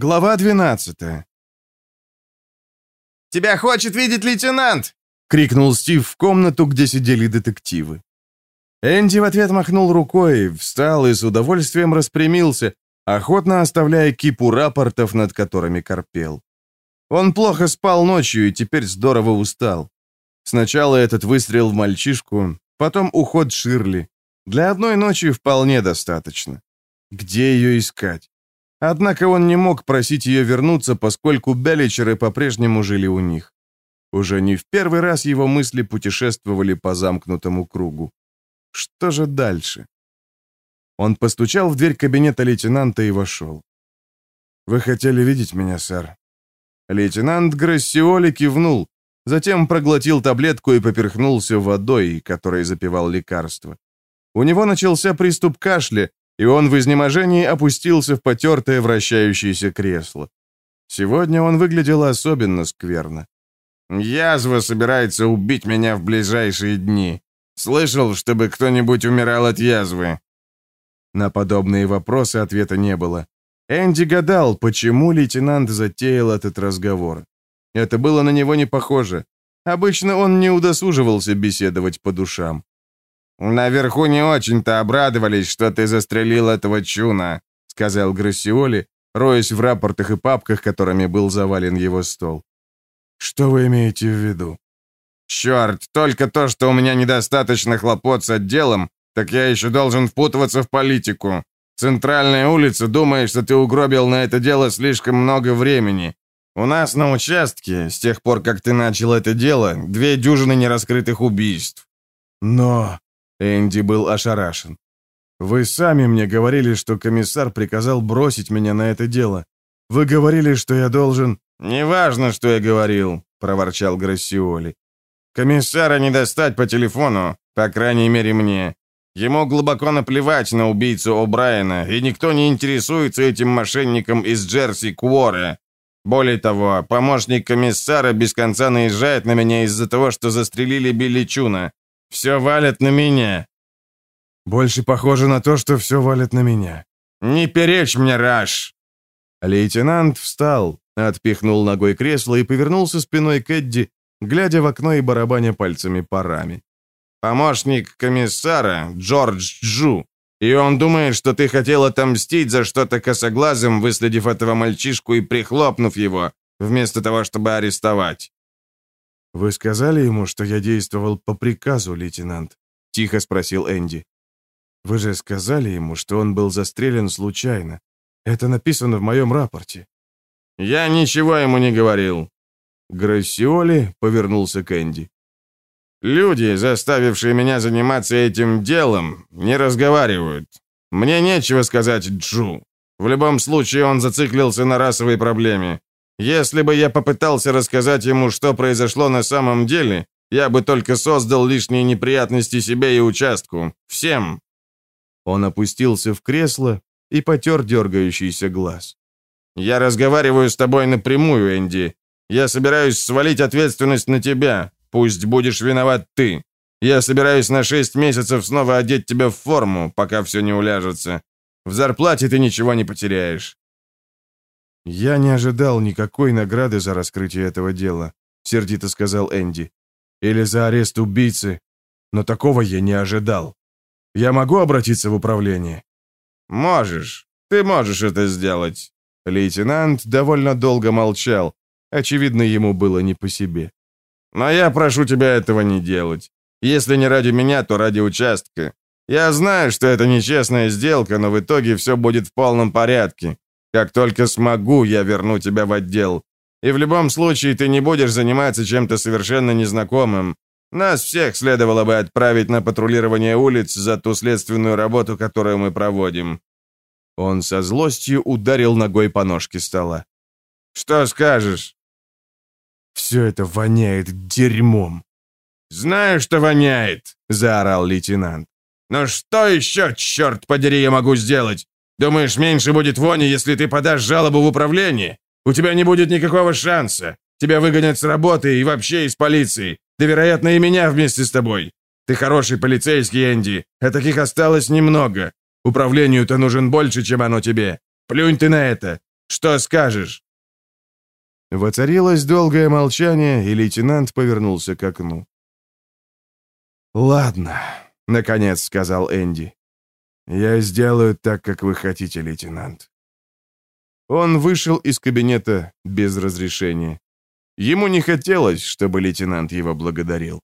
Глава 12 «Тебя хочет видеть лейтенант!» — крикнул Стив в комнату, где сидели детективы. Энди в ответ махнул рукой, встал и с удовольствием распрямился, охотно оставляя кипу рапортов, над которыми корпел. Он плохо спал ночью и теперь здорово устал. Сначала этот выстрел в мальчишку, потом уход Ширли. Для одной ночи вполне достаточно. Где ее искать? Однако он не мог просить ее вернуться, поскольку Белличеры по-прежнему жили у них. Уже не в первый раз его мысли путешествовали по замкнутому кругу. Что же дальше? Он постучал в дверь кабинета лейтенанта и вошел. «Вы хотели видеть меня, сэр?» Лейтенант Грассиоли кивнул, затем проглотил таблетку и поперхнулся водой, которой запивал лекарство. У него начался приступ кашля, и он в изнеможении опустился в потертое вращающееся кресло. Сегодня он выглядел особенно скверно. «Язва собирается убить меня в ближайшие дни. Слышал, чтобы кто-нибудь умирал от язвы?» На подобные вопросы ответа не было. Энди гадал, почему лейтенант затеял этот разговор. Это было на него не похоже. Обычно он не удосуживался беседовать по душам. «Наверху не очень-то обрадовались, что ты застрелил этого чуна», сказал Грассиоли, роясь в рапортах и папках, которыми был завален его стол. «Что вы имеете в виду?» «Черт, только то, что у меня недостаточно хлопот с отделом, так я еще должен впутываться в политику. Центральная улица думает, что ты угробил на это дело слишком много времени. У нас на участке, с тех пор, как ты начал это дело, две дюжины нераскрытых убийств». «Но...» Энди был ошарашен. «Вы сами мне говорили, что комиссар приказал бросить меня на это дело. Вы говорили, что я должен...» «Неважно, что я говорил», — проворчал Грассиоли. «Комиссара не достать по телефону, по крайней мере мне. Ему глубоко наплевать на убийцу О'Брайена, и никто не интересуется этим мошенником из Джерси Куоре. Более того, помощник комиссара без конца наезжает на меня из-за того, что застрелили Билли Чуна. Все валят на меня». «Больше похоже на то, что все валят на меня». «Не перечь мне, Раш!» Лейтенант встал, отпихнул ногой кресло и повернулся спиной к Эдди, глядя в окно и барабаня пальцами парами. «Помощник комиссара Джордж Джу, и он думает, что ты хотел отомстить за что-то косоглазым, выследив этого мальчишку и прихлопнув его, вместо того, чтобы арестовать. «Вы сказали ему, что я действовал по приказу, лейтенант?» — тихо спросил Энди. «Вы же сказали ему, что он был застрелен случайно. Это написано в моем рапорте». «Я ничего ему не говорил». Грассиоли повернулся к Энди. «Люди, заставившие меня заниматься этим делом, не разговаривают. Мне нечего сказать Джу. В любом случае он зациклился на расовой проблеме. Если бы я попытался рассказать ему, что произошло на самом деле, я бы только создал лишние неприятности себе и участку. Всем!» Он опустился в кресло и потер дергающийся глаз. «Я разговариваю с тобой напрямую, Энди. Я собираюсь свалить ответственность на тебя. Пусть будешь виноват ты. Я собираюсь на шесть месяцев снова одеть тебя в форму, пока все не уляжется. В зарплате ты ничего не потеряешь. «Я не ожидал никакой награды за раскрытие этого дела», — сердито сказал Энди. «Или за арест убийцы. Но такого я не ожидал. Я могу обратиться в управление?» «Можешь. Ты можешь это сделать». Лейтенант довольно долго молчал. Очевидно, ему было не по себе. «Но я прошу тебя этого не делать. Если не ради меня, то ради участка. Я знаю, что это нечестная сделка, но в итоге все будет в полном порядке. Как только смогу, я верну тебя в отдел. И в любом случае ты не будешь заниматься чем-то совершенно незнакомым. Нас всех следовало бы отправить на патрулирование улиц за ту следственную работу, которую мы проводим». Он со злостью ударил ногой по ножке стола. «Что скажешь?» «Все это воняет дерьмом». «Знаю, что воняет», — заорал лейтенант. «Но что еще, черт подери, я могу сделать? Думаешь, меньше будет вони, если ты подашь жалобу в управление? У тебя не будет никакого шанса. Тебя выгонят с работы и вообще из полиции. Да, вероятно, и меня вместе с тобой. Ты хороший полицейский, Энди, а таких осталось немного. Управлению-то нужен больше, чем оно тебе. Плюнь ты на это. Что скажешь?» Воцарилось долгое молчание, и лейтенант повернулся к окну. «Ладно», — наконец сказал Энди. «Я сделаю так, как вы хотите, лейтенант». Он вышел из кабинета без разрешения. Ему не хотелось, чтобы лейтенант его благодарил.